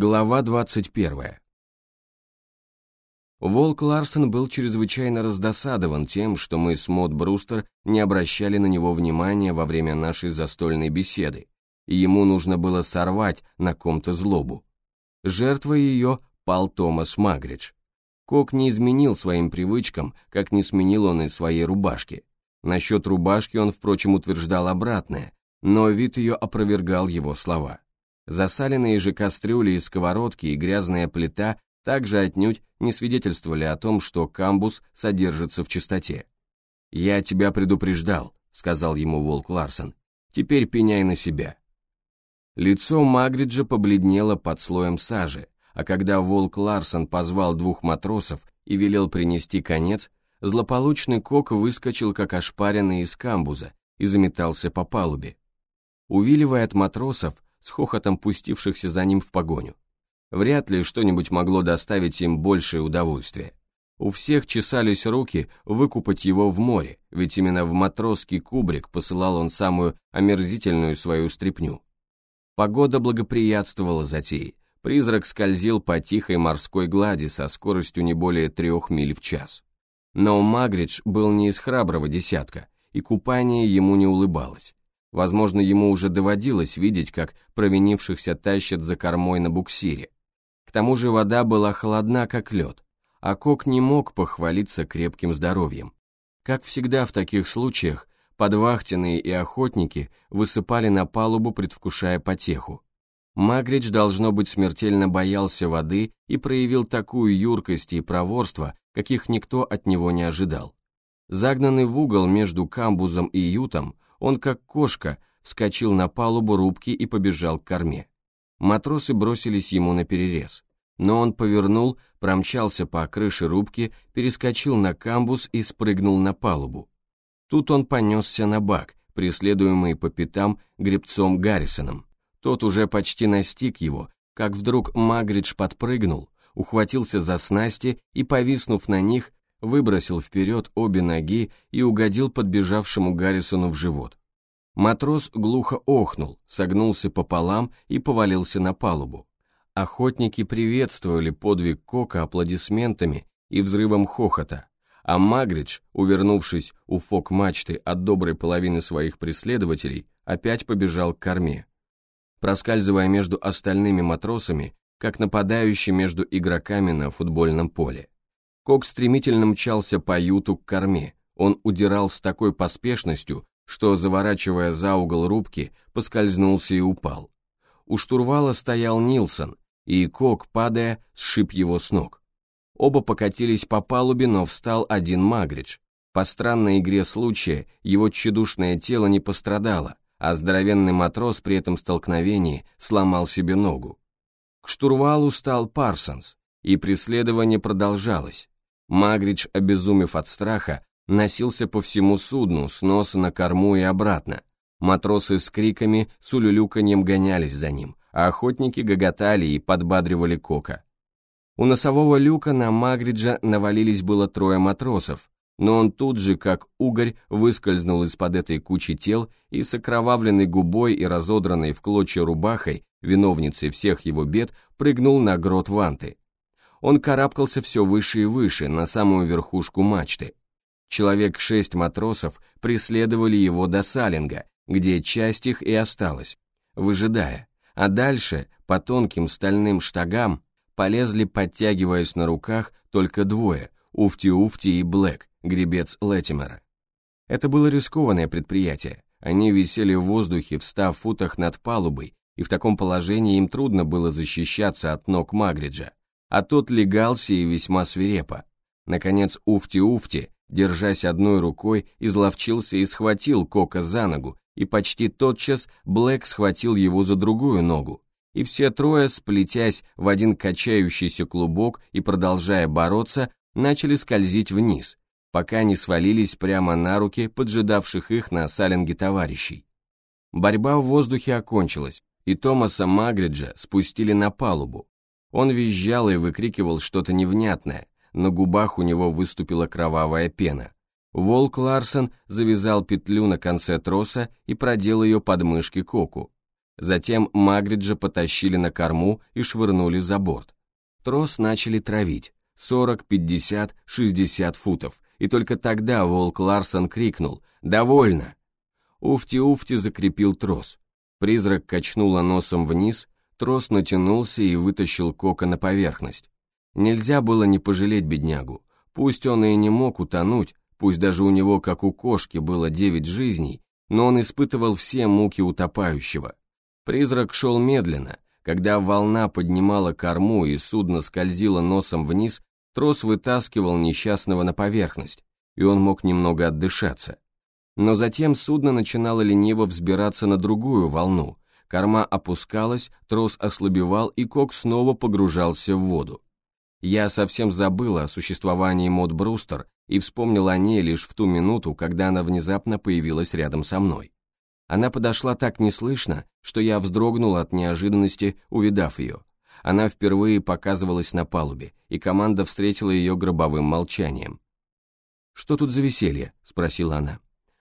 Глава 21. Волк Ларсон был чрезвычайно раздосадован тем, что мы с Мод Брустер не обращали на него внимания во время нашей застольной беседы, и ему нужно было сорвать на ком-то злобу. Жертвой ее пал Томас Магридж. Кок не изменил своим привычкам, как не сменил он и своей рубашки. Насчет рубашки он, впрочем, утверждал обратное, но вид ее опровергал его слова. Засаленные же кастрюли и сковородки и грязная плита также отнюдь не свидетельствовали о том, что камбус содержится в чистоте. «Я тебя предупреждал», — сказал ему Волк Ларсон, — «теперь пеняй на себя». Лицо Магриджа побледнело под слоем сажи, а когда Волк Ларсон позвал двух матросов и велел принести конец, злополучный кок выскочил как ошпаренный из камбуза и заметался по палубе. Увиливая от матросов, с хохотом пустившихся за ним в погоню. Вряд ли что-нибудь могло доставить им большее удовольствие. У всех чесались руки выкупать его в море, ведь именно в матросский кубрик посылал он самую омерзительную свою стряпню. Погода благоприятствовала затее, призрак скользил по тихой морской глади со скоростью не более трех миль в час. Но Магридж был не из храброго десятка, и купание ему не улыбалось. Возможно, ему уже доводилось видеть, как провинившихся тащат за кормой на буксире. К тому же вода была холодна, как лед, а Кок не мог похвалиться крепким здоровьем. Как всегда в таких случаях, подвахтенные и охотники высыпали на палубу, предвкушая потеху. Магридж, должно быть, смертельно боялся воды и проявил такую юркость и проворство, каких никто от него не ожидал. Загнанный в угол между камбузом и ютом, он, как кошка, вскочил на палубу рубки и побежал к корме. Матросы бросились ему на перерез. Но он повернул, промчался по крыше рубки, перескочил на камбуз и спрыгнул на палубу. Тут он понесся на бак, преследуемый по пятам гребцом Гаррисоном. Тот уже почти настиг его, как вдруг Магридж подпрыгнул, ухватился за снасти и, повиснув на них, выбросил вперед обе ноги и угодил подбежавшему Гаррисону в живот. Матрос глухо охнул, согнулся пополам и повалился на палубу. Охотники приветствовали подвиг Кока аплодисментами и взрывом хохота, а Магридж, увернувшись у фок-мачты от доброй половины своих преследователей, опять побежал к корме. Проскальзывая между остальными матросами, как нападающий между игроками на футбольном поле. Кок стремительно мчался по юту к корме. Он удирал с такой поспешностью, что, заворачивая за угол рубки, поскользнулся и упал. У штурвала стоял Нилсон, и Кок, падая, сшиб его с ног. Оба покатились по палубе, но встал один Магридж. По странной игре случая его тщедушное тело не пострадало, а здоровенный матрос при этом столкновении сломал себе ногу. К штурвалу стал Парсонс, и преследование продолжалось. Магридж, обезумев от страха, носился по всему судну, с носа на корму и обратно. Матросы с криками, с улюлюканьем гонялись за ним, а охотники гоготали и подбадривали Кока. У носового люка на Магриджа навалились было трое матросов, но он тут же, как угорь, выскользнул из-под этой кучи тел и с окровавленной губой и разодранной в клочья рубахой, виновницей всех его бед, прыгнул на грот ванты он карабкался все выше и выше, на самую верхушку мачты. Человек шесть матросов преследовали его до Салинга, где часть их и осталась, выжидая, а дальше, по тонким стальным штагам, полезли, подтягиваясь на руках, только двое, Уфти-Уфти и Блэк, гребец Леттимера. Это было рискованное предприятие, они висели в воздухе в ста футах над палубой, и в таком положении им трудно было защищаться от ног Магриджа а тот легался и весьма свирепо. Наконец Уфти-Уфти, держась одной рукой, изловчился и схватил Кока за ногу, и почти тотчас Блэк схватил его за другую ногу. И все трое, сплетясь в один качающийся клубок и продолжая бороться, начали скользить вниз, пока не свалились прямо на руки поджидавших их на салинге товарищей. Борьба в воздухе окончилась, и Томаса Магриджа спустили на палубу, он визжал и выкрикивал что-то невнятное, на губах у него выступила кровавая пена. Волк Ларсон завязал петлю на конце троса и продел ее под мышки Коку. Затем Магриджа потащили на корму и швырнули за борт. Трос начали травить. 40, 50, 60 футов. И только тогда волк Ларсон крикнул «Довольно!». Уфти-Уфти закрепил трос. Призрак качнула носом вниз, трос натянулся и вытащил Кока на поверхность. Нельзя было не пожалеть беднягу. Пусть он и не мог утонуть, пусть даже у него, как у кошки, было девять жизней, но он испытывал все муки утопающего. Призрак шел медленно. Когда волна поднимала корму и судно скользило носом вниз, трос вытаскивал несчастного на поверхность, и он мог немного отдышаться. Но затем судно начинало лениво взбираться на другую волну, корма опускалась, трос ослабевал, и кок снова погружался в воду. Я совсем забыл о существовании Мод Брустер и вспомнил о ней лишь в ту минуту, когда она внезапно появилась рядом со мной. Она подошла так неслышно, что я вздрогнул от неожиданности, увидав ее. Она впервые показывалась на палубе, и команда встретила ее гробовым молчанием. «Что тут за веселье?» — спросила она.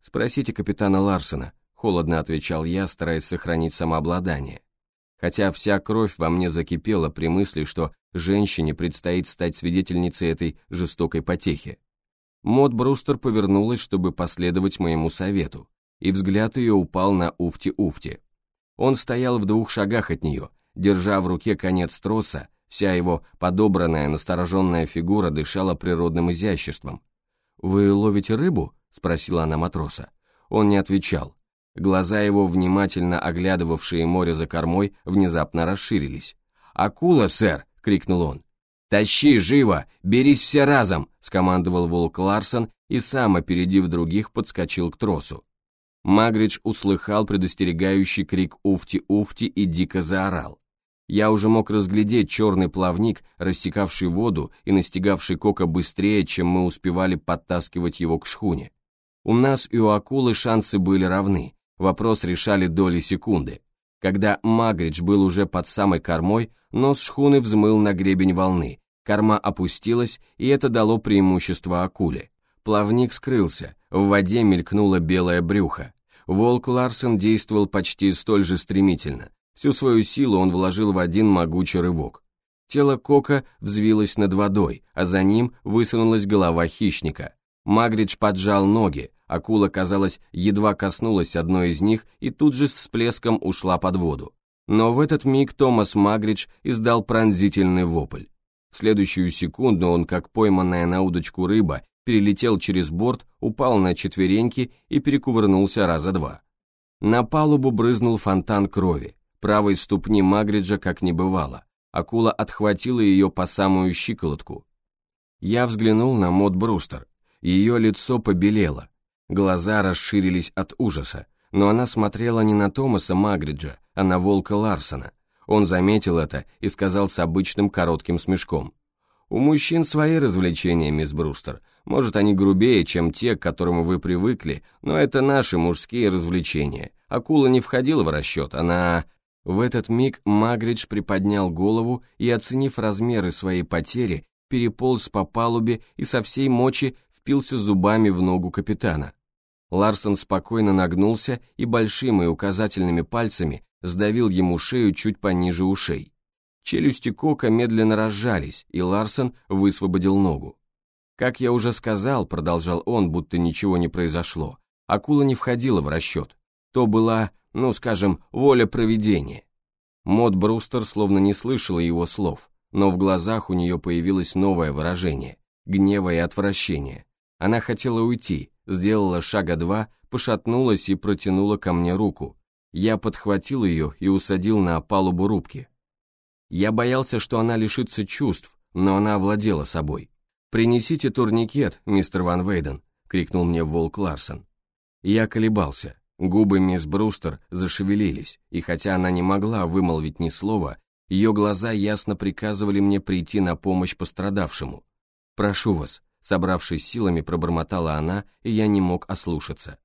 «Спросите капитана Ларсона», — холодно отвечал я, стараясь сохранить самообладание. Хотя вся кровь во мне закипела при мысли, что женщине предстоит стать свидетельницей этой жестокой потехи. Мод Брустер повернулась, чтобы последовать моему совету и взгляд ее упал на Уфти-Уфти. Он стоял в двух шагах от нее, держа в руке конец троса, вся его подобранная, настороженная фигура дышала природным изяществом. «Вы ловите рыбу?» — спросила она матроса. Он не отвечал. Глаза его, внимательно оглядывавшие море за кормой, внезапно расширились. «Акула, сэр!» — крикнул он. «Тащи, живо! Берись все разом!» — скомандовал волк Ларсон и сам, опередив других, подскочил к тросу. Магридж услыхал предостерегающий крик «Уфти-Уфти» и дико заорал. Я уже мог разглядеть черный плавник, рассекавший воду и настигавший Кока быстрее, чем мы успевали подтаскивать его к шхуне. У нас и у акулы шансы были равны, вопрос решали доли секунды. Когда Магридж был уже под самой кормой, нос шхуны взмыл на гребень волны, корма опустилась, и это дало преимущество акуле. Плавник скрылся, в воде мелькнуло белое брюхо. Волк Ларсен действовал почти столь же стремительно. Всю свою силу он вложил в один могучий рывок. Тело Кока взвилось над водой, а за ним высунулась голова хищника. Магридж поджал ноги, акула, казалось, едва коснулась одной из них и тут же с всплеском ушла под воду. Но в этот миг Томас Магридж издал пронзительный вопль. В следующую секунду он, как пойманная на удочку рыба, перелетел через борт, упал на четвереньки и перекувырнулся раза два. На палубу брызнул фонтан крови, правой ступни Магриджа как не бывало. Акула отхватила ее по самую щиколотку. Я взглянул на Мод Брустер. Ее лицо побелело, глаза расширились от ужаса, но она смотрела не на Томаса Магриджа, а на Волка Ларсона. Он заметил это и сказал с обычным коротким смешком. «У мужчин свои развлечения, мисс Брустер. Может, они грубее, чем те, к которым вы привыкли, но это наши мужские развлечения. Акула не входила в расчет, она...» В этот миг Магридж приподнял голову и, оценив размеры своей потери, переполз по палубе и со всей мочи впился зубами в ногу капитана. Ларсон спокойно нагнулся и большими и указательными пальцами сдавил ему шею чуть пониже ушей. Челюсти Кока медленно разжались, и Ларсон высвободил ногу. Как я уже сказал, продолжал он, будто ничего не произошло, акула не входила в расчет. То была, ну скажем, воля проведения. Мод Брустер словно не слышала его слов, но в глазах у нее появилось новое выражение – гнева и отвращения. Она хотела уйти, сделала шага два, пошатнулась и протянула ко мне руку. Я подхватил ее и усадил на палубу рубки. Я боялся, что она лишится чувств, но она овладела собой. «Принесите турникет, мистер Ван Вейден», — крикнул мне Волк Ларсон. Я колебался. Губы мисс Брустер зашевелились, и хотя она не могла вымолвить ни слова, ее глаза ясно приказывали мне прийти на помощь пострадавшему. «Прошу вас», — собравшись силами, пробормотала она, и я не мог ослушаться.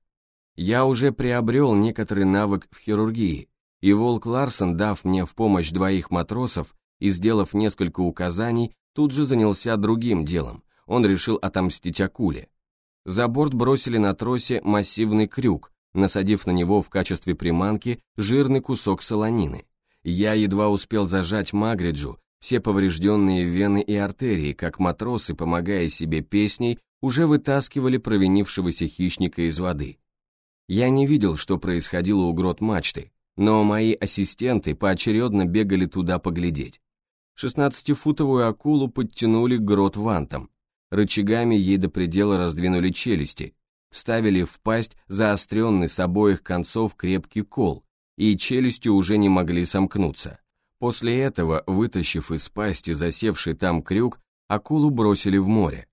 Я уже приобрел некоторый навык в хирургии, и Волк Ларсон, дав мне в помощь двоих матросов и сделав несколько указаний, тут же занялся другим делом, он решил отомстить акуле. За борт бросили на тросе массивный крюк, насадив на него в качестве приманки жирный кусок солонины. Я едва успел зажать Магриджу все поврежденные вены и артерии, как матросы, помогая себе песней, уже вытаскивали провинившегося хищника из воды. Я не видел, что происходило у грот мачты, но мои ассистенты поочередно бегали туда поглядеть. Шестнадцатифутовую акулу подтянули к грот вантам, рычагами ей до предела раздвинули челюсти, вставили в пасть заостренный с обоих концов крепкий кол, и челюсти уже не могли сомкнуться. После этого, вытащив из пасти засевший там крюк, акулу бросили в море.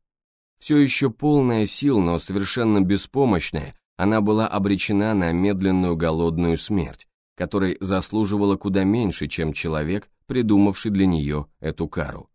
Все еще полная сил, но совершенно беспомощная, она была обречена на медленную голодную смерть, которой заслуживала куда меньше, чем человек, придумавший для нее эту кару.